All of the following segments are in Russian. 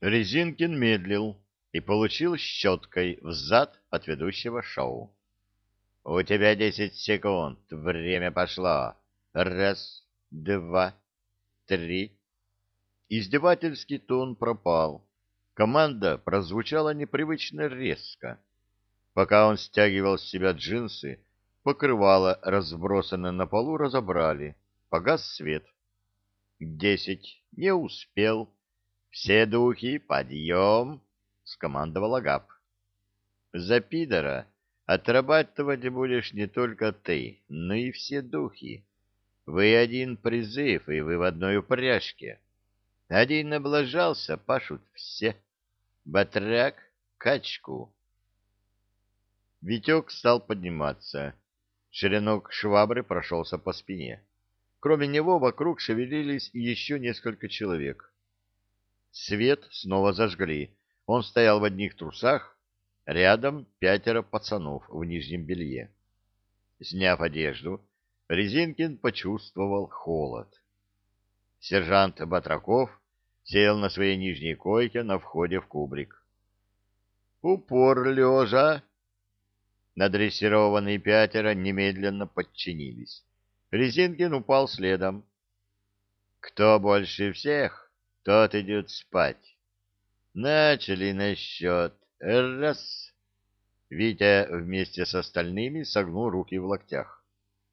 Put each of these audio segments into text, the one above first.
Резинкин медлил и получил щеткой в зад от ведущего шоу. — У тебя десять секунд, время пошло. Раз, два, три. Издевательский тон пропал. Команда прозвучала непривычно резко. Пока он стягивал с себя джинсы, покрывало, разбросанное на полу, разобрали. Погас свет. Десять. Не успел. Все духи, подъем! — скомандовал Агап. За пидора отрабатывать будешь не только ты, но и все духи. Вы один призыв, и вы в одной упряжке. Один облажался, пашут все. Батрак, качку. Витек стал подниматься. Черенок швабры прошелся по спине. Кроме него вокруг шевелились еще несколько человек. Свет снова зажгли. Он стоял в одних трусах, рядом пятеро пацанов в нижнем белье. Сняв одежду, Резинкин почувствовал холод. Сержант Батраков сел на своей нижней койке на входе в кубрик. «Упор лежа!» Надрессированные пятеро немедленно подчинились. Резинкин упал следом. «Кто больше всех, тот идет спать». Начали на счет. Раз. Витя вместе с остальными согнул руки в локтях.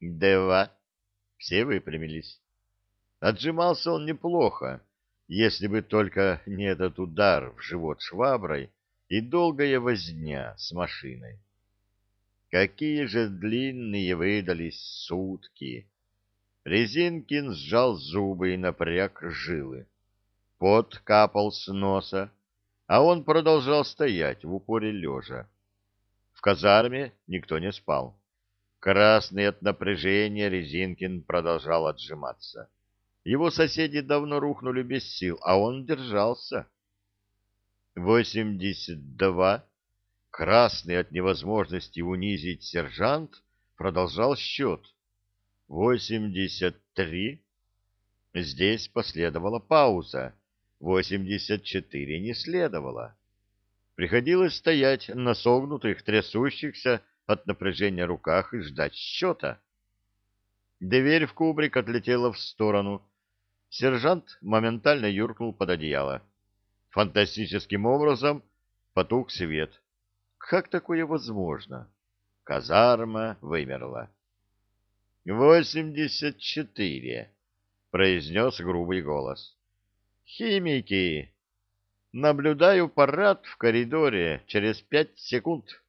Два. Все выпрямились. Отжимался он неплохо, если бы только не этот удар в живот шваброй и долгая возня с машиной. Какие же длинные выдались сутки! Резинкин сжал зубы и напряг жилы. Пот капал с носа, а он продолжал стоять в упоре лежа. В казарме никто не спал. Красный от напряжения Резинкин продолжал отжиматься. Его соседи давно рухнули без сил, а он держался. Восемьдесят два Красный от невозможности унизить сержант продолжал счет. Восемьдесят три. Здесь последовала пауза. Восемьдесят четыре не следовало. Приходилось стоять на согнутых, трясущихся от напряжения руках и ждать счета. Дверь в кубрик отлетела в сторону. Сержант моментально юркнул под одеяло. Фантастическим образом потух свет. Как такое возможно? Казарма вымерла. «Восемьдесят четыре», — произнес грубый голос. «Химики! Наблюдаю парад в коридоре через пять секунд».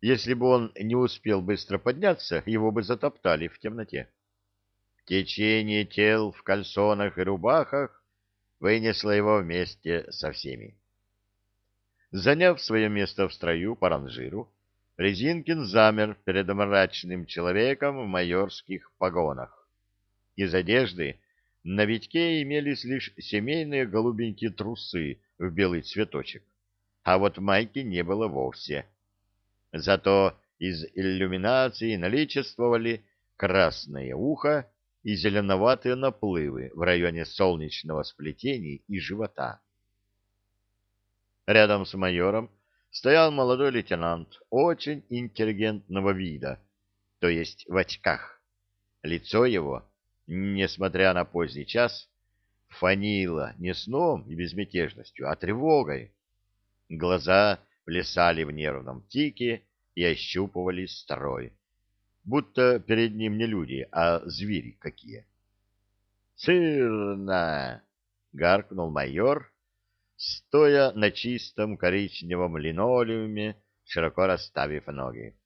Если бы он не успел быстро подняться, его бы затоптали в темноте. Течение тел в кальсонах и рубахах вынесло его вместе со всеми. Заняв свое место в строю по ранжиру, Резинкин замер перед мрачным человеком в майорских погонах. Из одежды на Витьке имелись лишь семейные голубенькие трусы в белый цветочек, а вот майки не было вовсе. Зато из иллюминации наличествовали красное ухо и зеленоватые наплывы в районе солнечного сплетения и живота. Рядом с майором стоял молодой лейтенант, очень интеллигентного вида, то есть в очках. Лицо его, несмотря на поздний час, фанило не сном и безмятежностью, а тревогой. Глаза плясали в нервном тике и ощупывали строй, будто перед ним не люди, а звери какие. «Сырно!» — гаркнул майор, стоя на чистом коричневом линолеуме, широко расставив ноги.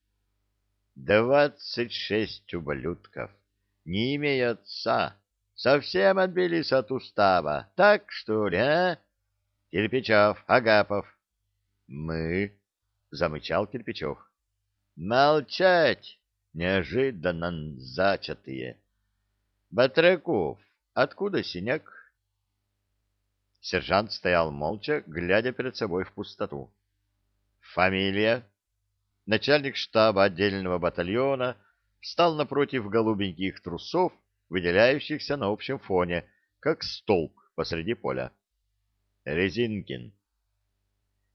«Двадцать шесть ублюдков, не имея отца, совсем отбились от устава, так что ли, а? Кирпичев, Агапов». «Мы?» — замычал Кирпичев. «Молчать!» — неожиданно зачатые. «Батраков, откуда синяк?» Сержант стоял молча, глядя перед собой в пустоту. «Фамилия?» Начальник штаба отдельного батальона встал напротив голубеньких трусов, выделяющихся на общем фоне, как столб посреди поля. Резинкин.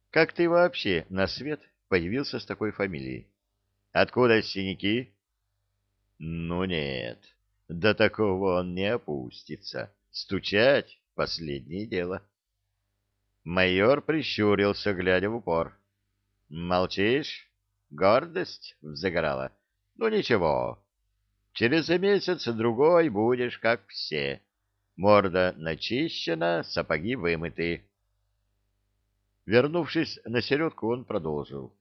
Как ты вообще на свет появился с такой фамилией? Откуда синяки? Ну нет, до такого он не опустится. Стучать — последнее дело. Майор прищурился, глядя в упор. Молчишь? Гордость загорала. Ну ничего, через месяц-другой будешь как все. Морда начищена, сапоги вымыты. Вернувшись на середку, он продолжил.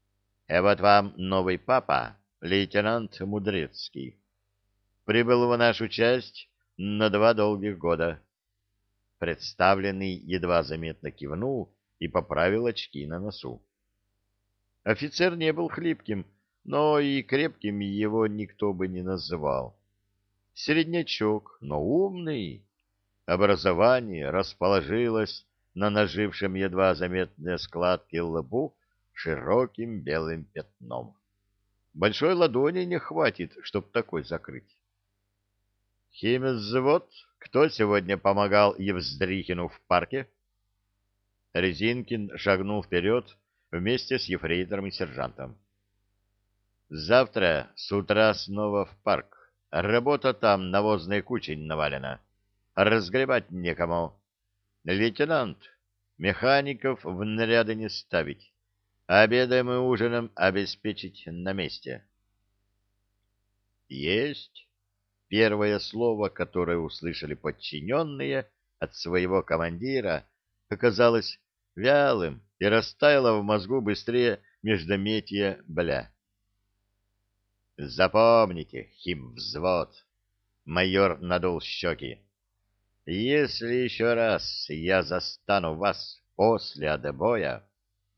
— А вот вам новый папа, лейтенант Мудрецкий. Прибыл в нашу часть на два долгих года. Представленный едва заметно кивнул и поправил очки на носу. Офицер не был хлипким, но и крепким его никто бы не называл. Среднячок, но умный. Образование расположилось на нажившем едва заметные складки лбу широким белым пятном. Большой ладони не хватит, чтоб такой закрыть. Химвзвод, кто сегодня помогал Евздрихину в парке? Резинкин шагнул вперед вместе с ефрейтором и сержантом. Завтра с утра снова в парк. Работа там навозной кучей навалена. Разгребать некому. Лейтенант, механиков в наряды не ставить. Обедаем и ужином обеспечить на месте. Есть. Первое слово, которое услышали подчиненные от своего командира, оказалось вялым и растаяло в мозгу быстрее междометия «бля». Запомните, химвзвод. Майор надул щеки. Если еще раз я застану вас после отбоя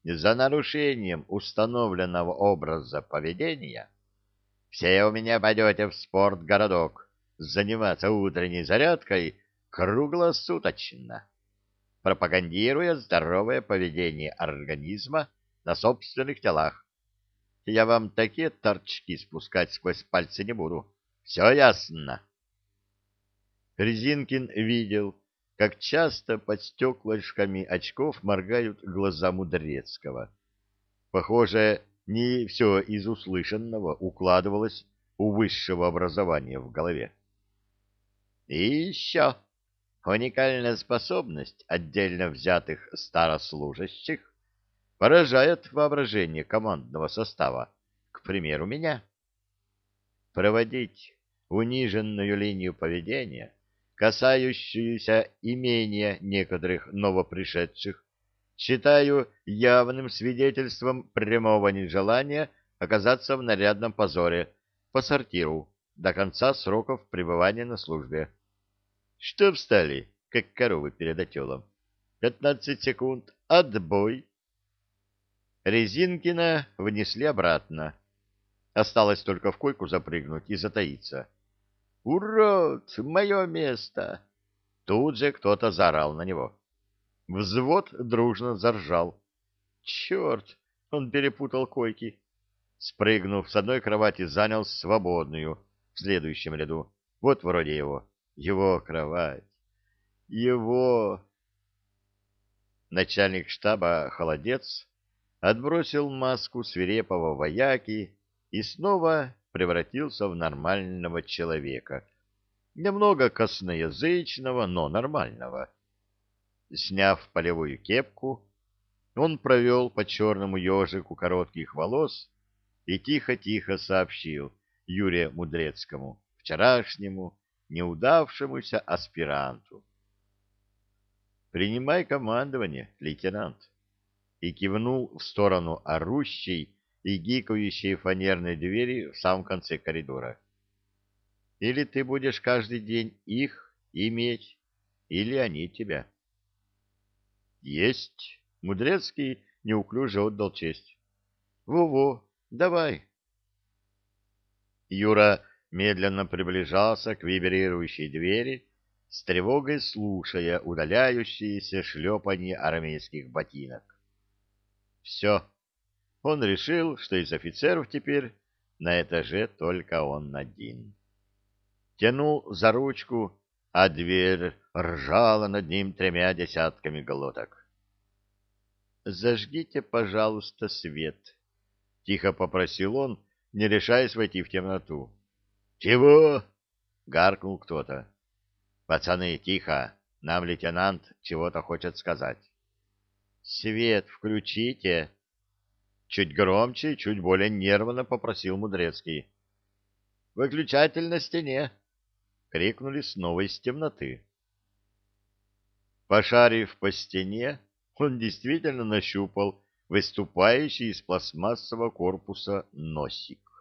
за нарушением установленного образа поведения, все у меня пойдете в спортгородок заниматься утренней зарядкой круглосуточно, пропагандируя здоровое поведение организма на собственных телах. Я вам такие торчки спускать сквозь пальцы не буду. Все ясно. Резинкин видел, как часто под стеклышками очков моргают глаза Мудрецкого. Похоже, не все из услышанного укладывалось у высшего образования в голове. И еще уникальная способность отдельно взятых старослужащих поражает воображение командного состава, к примеру, меня. Проводить униженную линию поведения, касающуюся имения некоторых новопришедших, считаю явным свидетельством прямого нежелания оказаться в нарядном позоре по сортиру до конца сроков пребывания на службе. Что встали, как коровы перед отелом? Пятнадцать секунд. Отбой. Резинкина внесли обратно. Осталось только в койку запрыгнуть и затаиться. «Урод! Мое место!» Тут же кто-то заорал на него. Взвод дружно заржал. «Черт!» — он перепутал койки. Спрыгнув с одной кровати, занял свободную в следующем ряду. Вот вроде его. Его кровать. Его... Начальник штаба «Холодец» отбросил маску свирепого вояки и снова превратился в нормального человека. Немного косноязычного, но нормального. Сняв полевую кепку, он провел по черному ежику коротких волос и тихо-тихо сообщил Юрию Мудрецкому, вчерашнему неудавшемуся аспиранту. «Принимай командование, лейтенант» и кивнул в сторону орущей и гикающей фанерной двери в самом конце коридора. «Или ты будешь каждый день их иметь, или они тебя». «Есть!» — Мудрецкий неуклюже отдал честь. «Во-во, давай!» Юра медленно приближался к вибрирующей двери, с тревогой слушая удаляющиеся шлепанье армейских ботинок. Все. Он решил, что из офицеров теперь на этаже только он один. Тянул за ручку, а дверь ржала над ним тремя десятками глоток. «Зажгите, пожалуйста, свет», — тихо попросил он, не решаясь войти в темноту. «Чего?» — гаркнул кто-то. «Пацаны, тихо! Нам лейтенант чего-то хочет сказать». «Свет включите!» Чуть громче, чуть более нервно попросил Мудрецкий. «Выключатель на стене!» — крикнули снова из темноты. Пошарив по стене, он действительно нащупал выступающий из пластмассового корпуса носик.